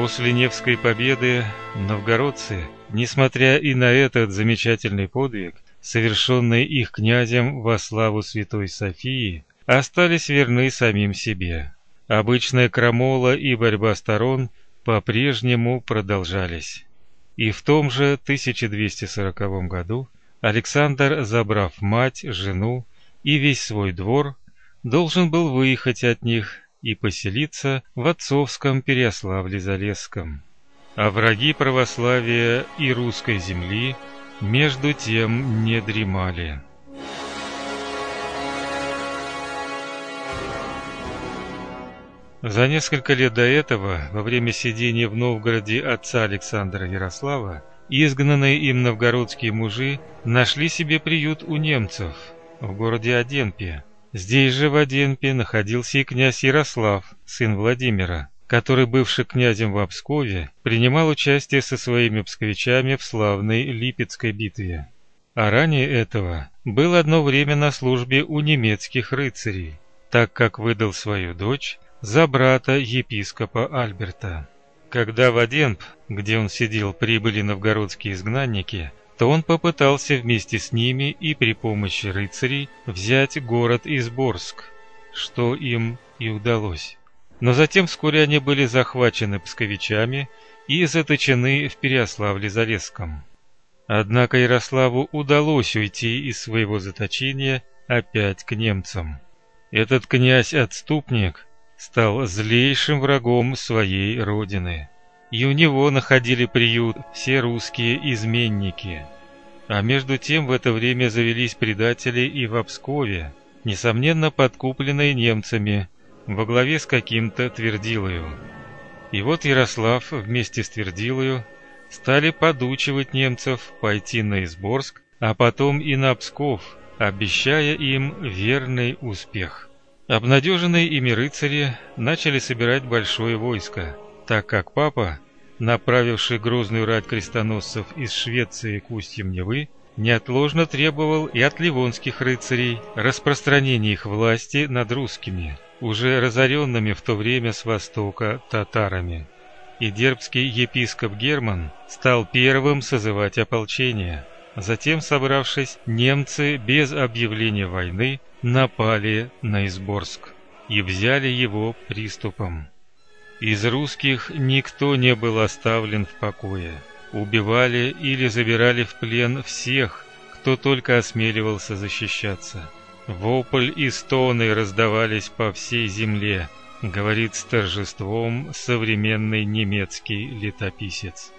После Невской победы новгородцы, несмотря и на этот замечательный подвиг, совершенный их князем во славу Святой Софии, остались верны самим себе. Обычная крамола и борьба сторон по-прежнему продолжались. И в том же 1240 году Александр, забрав мать, жену и весь свой двор, должен был выехать от них и поселиться в отцовском Переяславле-Залесском. А враги православия и русской земли между тем не дремали. За несколько лет до этого, во время сидения в Новгороде отца Александра Ярослава, изгнанные им новгородские мужи нашли себе приют у немцев в городе Оденпе. Здесь же в Оденпе находился и князь Ярослав, сын Владимира, который, бывший князем в Пскове, принимал участие со своими псковичами в славной Липецкой битве. А ранее этого был одно время на службе у немецких рыцарей, так как выдал свою дочь за брата епископа Альберта. Когда в Оденп, где он сидел, прибыли новгородские изгнанники, то он попытался вместе с ними и при помощи рыцарей взять город Изборск, что им и удалось. Но затем вскоре они были захвачены псковичами и заточены в Переяславле-Залесском. Однако Ярославу удалось уйти из своего заточения опять к немцам. Этот князь-отступник стал злейшим врагом своей родины. И у него находили приют все русские изменники. А между тем в это время завелись предатели и в Пскове, несомненно подкупленные немцами, во главе с каким-то Твердилою. И вот Ярослав вместе с Твердилою стали подучивать немцев пойти на Изборск, а потом и на Псков, обещая им верный успех. Обнадеженные ими рыцари начали собирать большое войско, так как папа, направивший грозную рать крестоносцев из Швеции к устьям Невы, неотложно требовал и от ливонских рыцарей распространения их власти над русскими, уже разоренными в то время с востока татарами. И дербский епископ Герман стал первым созывать ополчение. Затем, собравшись, немцы без объявления войны напали на Изборск и взяли его приступом. Из русских никто не был оставлен в покое. Убивали или забирали в плен всех, кто только осмеливался защищаться. Вопль и стоны раздавались по всей земле, говорит с торжеством современный немецкий летописец.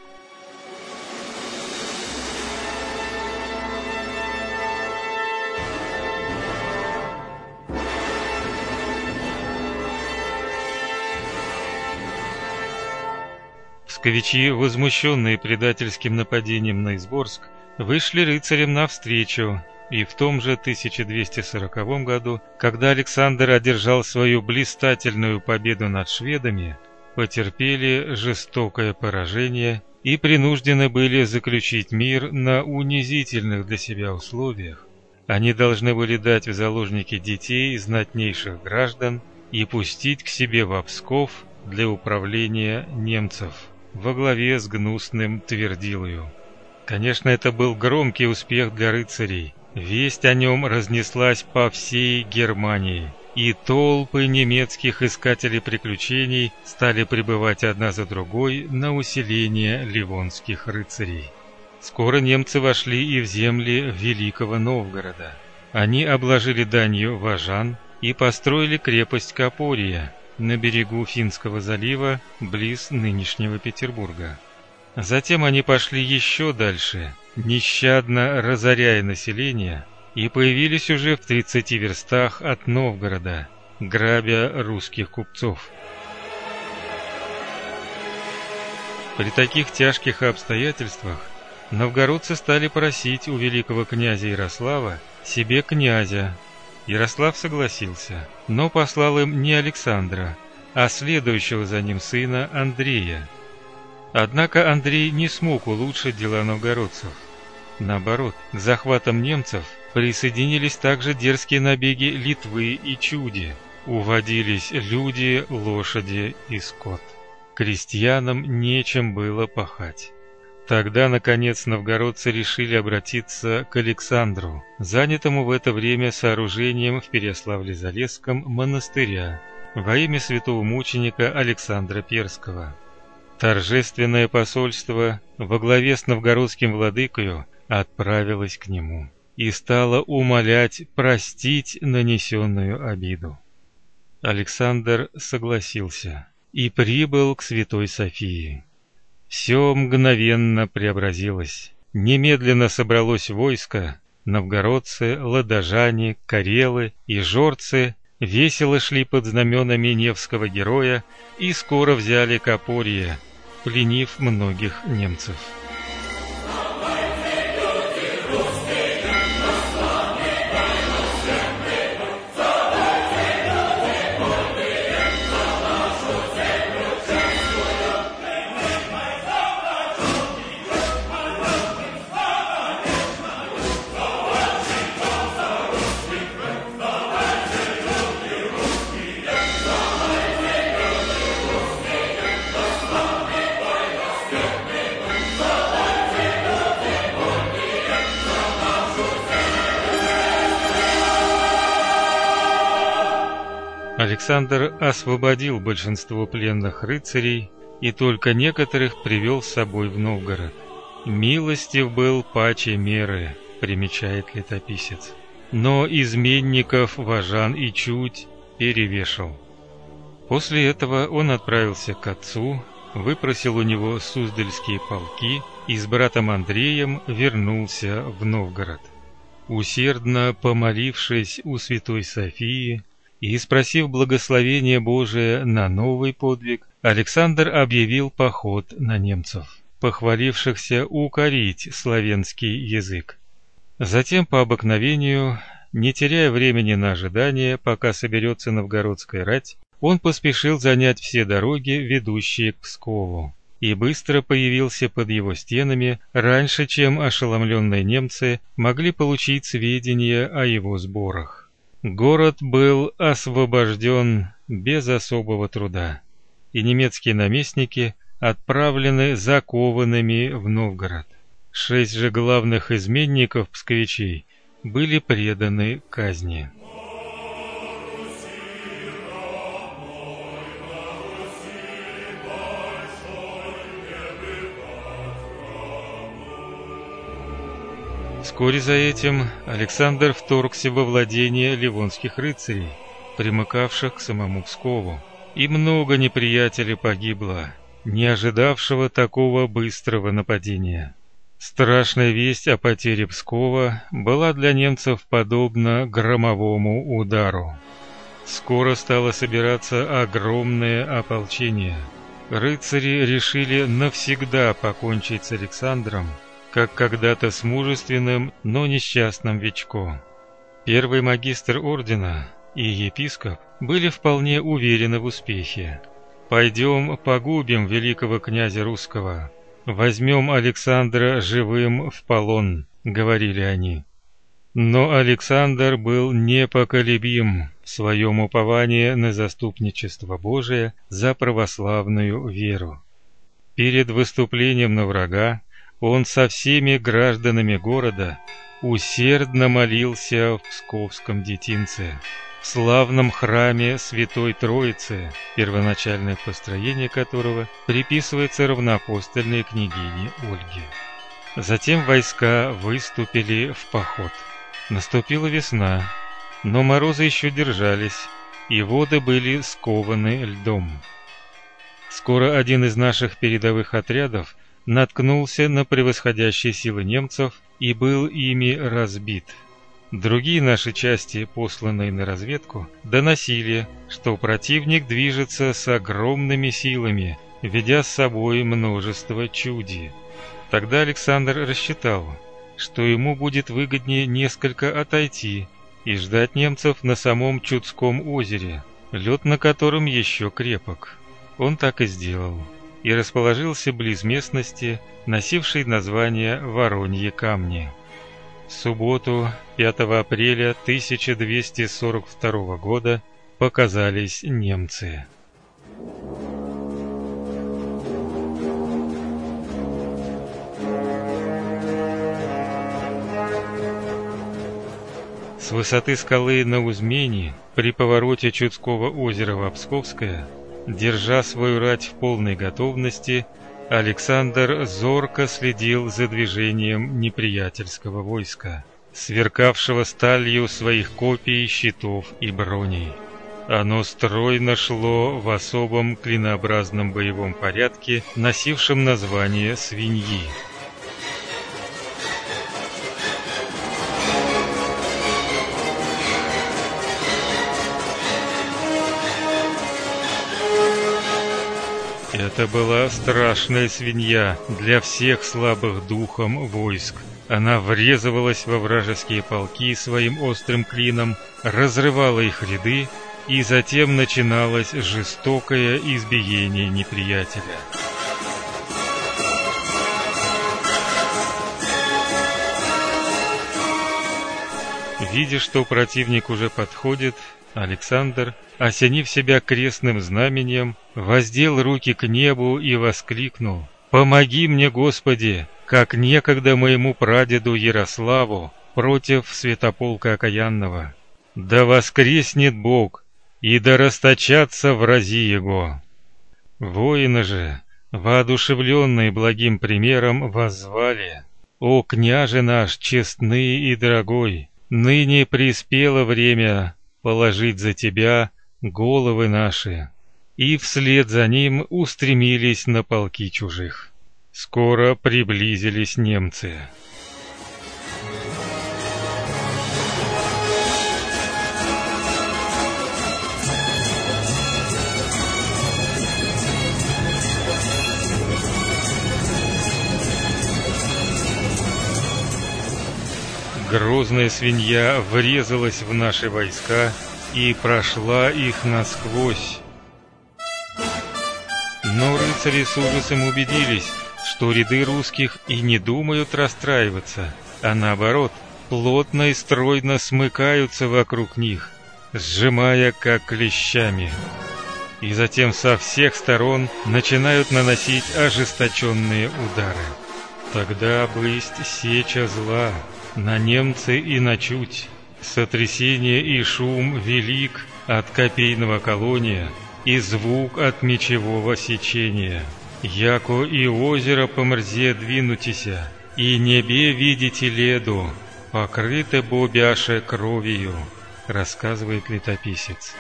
Псковичи, возмущенные предательским нападением на Изборск, вышли рыцарям навстречу, и в том же 1240 году, когда Александр одержал свою блистательную победу над шведами, потерпели жестокое поражение и принуждены были заключить мир на унизительных для себя условиях. Они должны были дать в заложники детей знатнейших граждан и пустить к себе в Псков для управления немцев во главе с гнусным Твердилою. Конечно, это был громкий успех для рыцарей. Весть о нем разнеслась по всей Германии, и толпы немецких искателей приключений стали прибывать одна за другой на усиление ливонских рыцарей. Скоро немцы вошли и в земли Великого Новгорода. Они обложили данью Важан и построили крепость Капория, на берегу Финского залива, близ нынешнего Петербурга. Затем они пошли еще дальше, нещадно разоряя население, и появились уже в 30 верстах от Новгорода, грабя русских купцов. При таких тяжких обстоятельствах новгородцы стали просить у великого князя Ярослава себе князя, Ярослав согласился, но послал им не Александра, а следующего за ним сына Андрея. Однако Андрей не смог улучшить дела новгородцев. Наоборот, к захватам немцев присоединились также дерзкие набеги Литвы и Чуди. Уводились люди, лошади и скот. крестьянам нечем было пахать. Тогда, наконец, новгородцы решили обратиться к Александру, занятому в это время сооружением в Переяславле-Залесском монастыря во имя святого мученика Александра Перского. Торжественное посольство во главе с новгородским владыкою отправилось к нему и стало умолять простить нанесенную обиду. Александр согласился и прибыл к Святой Софии. Все мгновенно преобразилось. Немедленно собралось войско, новгородцы, ладожане, карелы и жорцы весело шли под знаменами Невского героя и скоро взяли Копорье, пленив многих немцев. Александр освободил большинство пленных рыцарей и только некоторых привел с собой в Новгород. Милостив был паче меры, примечает летописец. Но изменников Важан и Чуть перевешал. После этого он отправился к отцу, выпросил у него суздальские полки и с братом Андреем вернулся в Новгород. Усердно помолившись у святой Софии, и, спросив благословения Божие на новый подвиг, Александр объявил поход на немцев, похвалившихся укорить славянский язык. Затем по обыкновению, не теряя времени на ожидание, пока соберется новгородская рать, он поспешил занять все дороги, ведущие к Пскову, и быстро появился под его стенами раньше, чем ошеломленные немцы могли получить сведения о его сборах. Город был освобожден без особого труда, и немецкие наместники отправлены закованными в Новгород. Шесть же главных изменников псковичей были преданы казни. Вскоре за этим Александр вторгся во владение ливонских рыцарей, примыкавших к самому Пскову, и много неприятелей погибло, не ожидавшего такого быстрого нападения. Страшная весть о потере Пскова была для немцев подобна громовому удару. Скоро стало собираться огромное ополчение. Рыцари решили навсегда покончить с Александром как когда-то с мужественным, но несчастным Вичко. Первый магистр ордена и епископ были вполне уверены в успехе. «Пойдем погубим великого князя русского, возьмем Александра живым в полон», — говорили они. Но Александр был непоколебим в своем уповании на заступничество Божие за православную веру. Перед выступлением на врага он со всеми гражданами города усердно молился в Псковском детинце, в славном храме Святой Троицы, первоначальное построение которого приписывается равноапостольной княгине Ольге. Затем войска выступили в поход. Наступила весна, но морозы еще держались, и воды были скованы льдом. Скоро один из наших передовых отрядов наткнулся на превосходящие силы немцев и был ими разбит. Другие наши части, посланные на разведку, доносили, что противник движется с огромными силами, ведя с собой множество чуди. Тогда Александр рассчитал, что ему будет выгоднее несколько отойти и ждать немцев на самом Чудском озере, лед на котором еще крепок. Он так и сделал и расположился близ местности, носившей название Вороньи камни. В субботу, 5 апреля 1242 года, показались немцы. С высоты скалы на Узмени при повороте Чудского озера в Обсковское держа свою рать в полной готовности, Александр зорко следил за движением неприятельского войска, сверкавшего сталью своих копий, щитов и броней. Оно стройно шло в особом клинообразном боевом порядке, носившем название «свиньи». Это была страшная свинья для всех слабых духом войск. Она врезывалась во вражеские полки своим острым клином, разрывала их ряды, и затем начиналось жестокое избиение неприятеля. Видя, что противник уже подходит, Александр, осенив себя крестным знамением, воздел руки к небу и воскликнул: "Помоги мне, Господи, как некогда моему прадеду Ярославу против святополка окаянного. Да воскреснет Бог, и да расточатся врази его". Воины же, воодушевленные благим примером, воззвали: "О княже наш честный и дорогой, ныне приспело время положить за тебя головы наши. И вслед за ним устремились на полки чужих. Скоро приблизились немцы. Грозная свинья врезалась в наши войска и прошла их насквозь. Но рыцари с ужасом убедились, что ряды русских и не думают расстраиваться, а наоборот, плотно и стройно смыкаются вокруг них, сжимая как клещами. И затем со всех сторон начинают наносить ожесточенные удары. Тогда бысть сеча зла, на немцы и на чуть. Сотрясение и шум велик от копейного колония, и звук от мечевого сечения. Яко и озеро по мрзе двинутися, и небе видите леду, покрыто бобяше кровью, рассказывает летописец.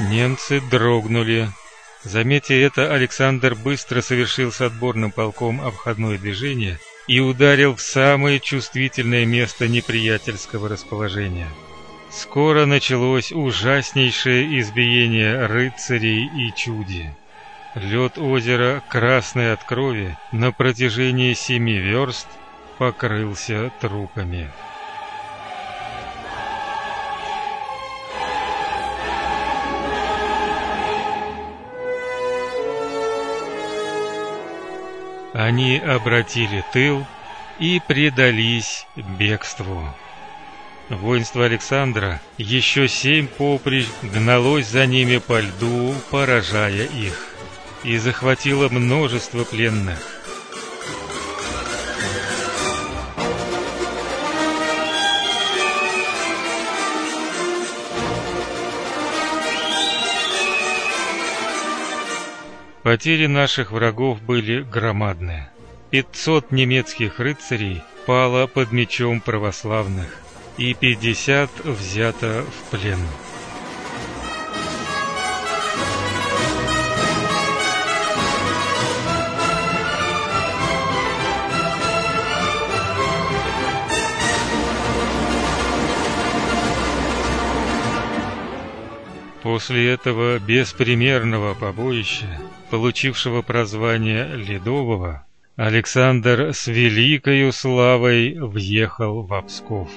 Немцы дрогнули, Заметив это, Александр быстро совершил с отборным полком обходное движение и ударил в самое чувствительное место неприятельского расположения. Скоро началось ужаснейшее избиение рыцарей и чуди. Лед озера, красный от крови, на протяжении семи верст покрылся трупами. Они обратили тыл и предались бегству. Воинство Александра еще семь поприщ гналось за ними по льду, поражая их, и захватило множество пленных. Потери наших врагов были громадные. 500 немецких рыцарей пало под мечом православных и 50 взято в плен. После этого беспримерного побоища получившего прозвание Ледового, Александр с великою славой въехал в Псков.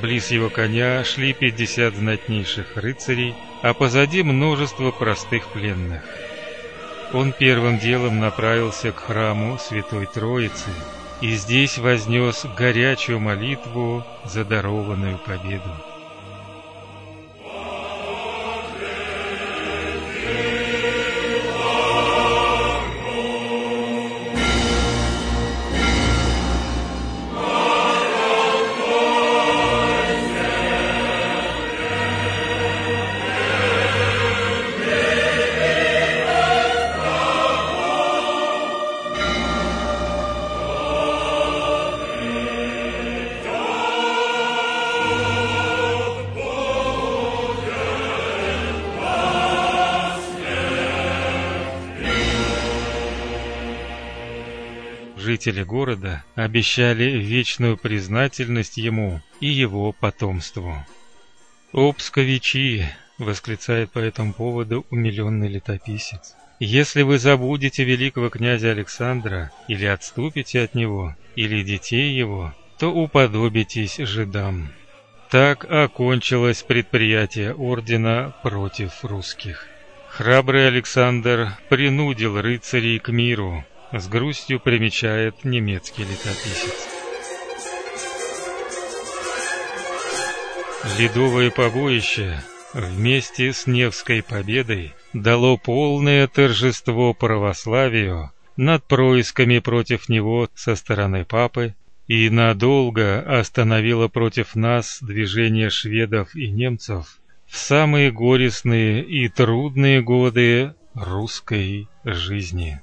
Близ его коня шли пятьдесят знатнейших рыцарей, а позади множество простых пленных. Он первым делом направился к храму Святой Троицы и здесь вознес горячую молитву за дарованную победу. Жители города обещали вечную признательность ему и его потомству. «Обсковичи!» — восклицает по этому поводу умиленный летописец. «Если вы забудете великого князя Александра или отступите от него, или детей его, то уподобитесь жидам». Так окончилось предприятие ордена против русских. Храбрый Александр принудил рыцарей к миру, с грустью примечает немецкий летописец. Ледовое побоище вместе с Невской победой дало полное торжество православию над происками против него со стороны папы и надолго остановило против нас движение шведов и немцев в самые горестные и трудные годы русской жизни.